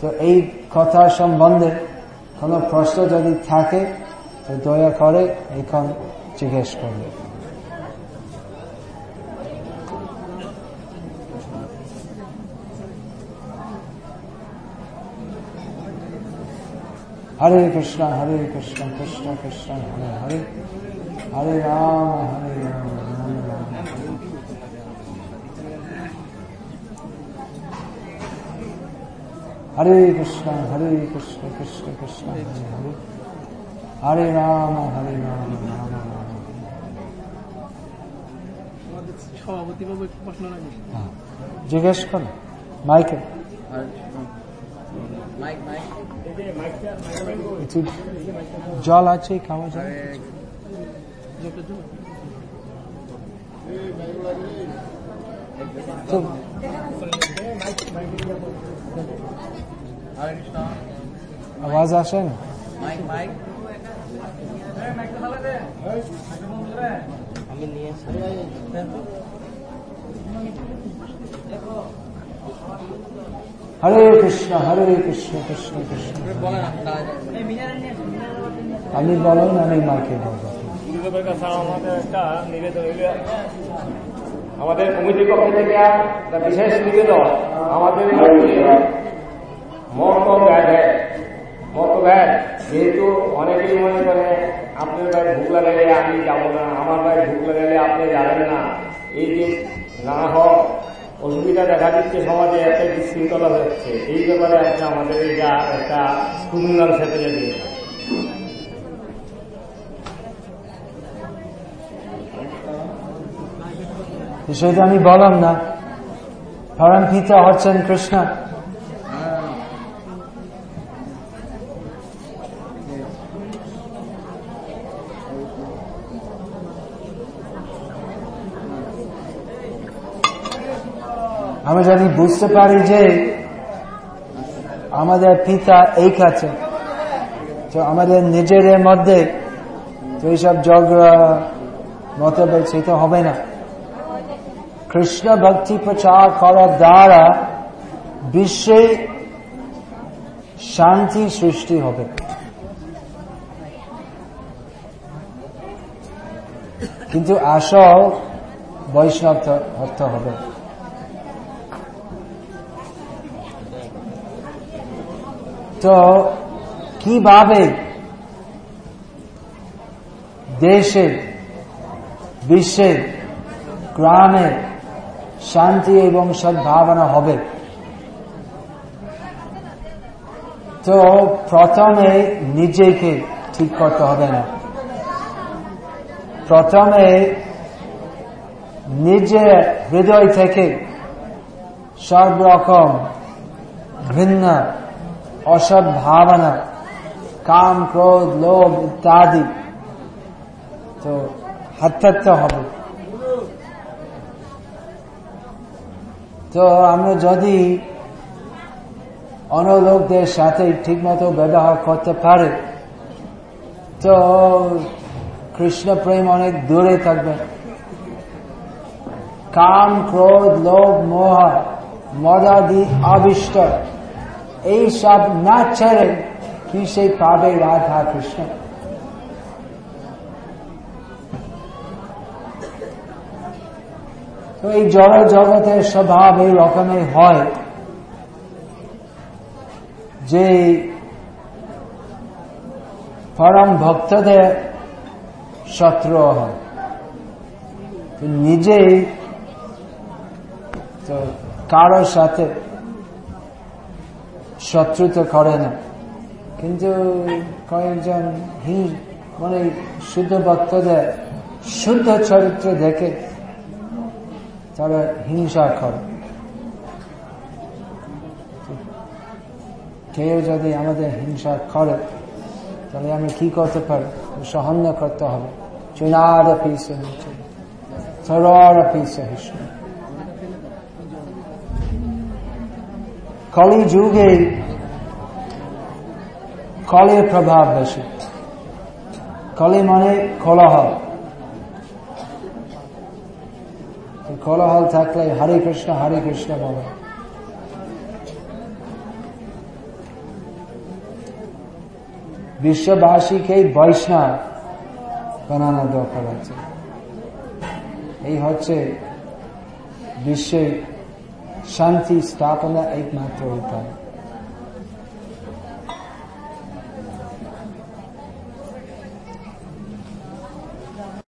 তো এই কথা সম্বন্ধে কোন প্রশ্ন যদি থাকে দয়া করে এখন জিজ্ঞেস করবে। হরে কৃষ্ণ হরে কৃষ্ণ কৃষ্ণ কৃষ্ণ, হরে হরে। হরে রাম হরে রাম। হরে কৃষ্ণ হরে কৃষ্ণ কৃষ্ণ কৃষ্ণ হরে হরে। হরে রাম হরে রাম রাম রাম। সভাপতি বাবু একটু প্রশ্ন রাখি হ্যাঁ। জিজ্ঞেস করো। মাইকে। জল আছে খাওয়া যায়। তো আওয়াজ আসে না আমি নিয়ে এসে হরে কৃষ্ণ হরে কৃষ্ণ কৃষ্ণ কৃষ্ণ। আমি বলুন আমি মাকে বলব। গুরুদেবের কাছে আমাদের একটা নিবেদন হইল। আমাদের কমিটির পক্ষ থেকে একটা বিশেষ নিবেদন। আমাদের মত ব্যাধ মত ব্যাধ যেহেতু অনেকেই মনে করে আপনার ভাই ভুক লাগাইলে আমি যাব না, আমার ভাই ভুক লাগাইলে আপনি যাবেন না। এই যে না হোক অসুবিধা দেখা দিচ্ছে সমাজে, একটা বিশৃঙ্খলা হচ্ছে। এই ব্যাপারে আপনি আমাদের এটা একটা সুন্দর সেটেলে দিন সেটা আমি বললাম না। পরম পিতা হচ্ছেন কৃষ্ণ। আমরা যদি বুঝতে পারি যে আমাদের পিতা এই কাছে তো আমাদের নিজেদের মধ্যে তো এইসব ঝগড়া, মতভেদ, সেটা হবে না। কৃষ্ণ ভক্তি প্রচার করার দ্বারা বিশ্বে শান্তি সৃষ্টি হবে। কিন্তু আসল বৈষ্ণব হতে হবে। তো কীভাবে দেশে, বিশ্বে, গ্রামে শান্তি এবং সদ্ভাবনা হবে। তো প্রথমে নিজেকে ঠিক করতে হবে না। প্রথমে নিজের হৃদয় থেকে সব রকম ভিন্ন অসৎ ভাবনা কাম, ক্রোধ, লোভ ইত্যাদি তো হাতাতে হবে। তো আমরা যদি অন্য লোকদের সাথে ঠিকমতো ব্যবহার করতে পারে, তো কৃষ্ণ প্রেম অনেক দূরে থাকবে। কাম, ক্রোধ, লোভ, মোহ, মদাদি, আবিষ্ট, এই সব না ছেড়ে কি সেই পাবে রাধা কৃষ্ণ? এই জড় জগতের স্বভাব এই রকমের হয় যে পরম ভক্তদের শত্রু হয়। তো নিজেই তো কারোর সাথে শত্রুতা করে না। কিন্তু কয়েকজন হিং মানে শুদ্ধ ভক্তদের শুদ্ধ চরিত্র দেখে তারা হিংসা করে কেউ যদি আমাদের হিংসা করে, তাহলে আমরা কি করতে পারি? সহন করতে হবে। চুনার পিস হিসেবে কলি যুগে কলের প্রভাব বেশি। কলি মানে কোলাহল। কোলাহল থাকলে হরে কৃষ্ণ হরে কৃষ্ণ বলে। বিশ্ববাসীকে বৈষ্ণব বানানো দরকার আছে। এই হচ্ছে বিশ্বে শান্তি স্থাপনা একমাত্র উপায়।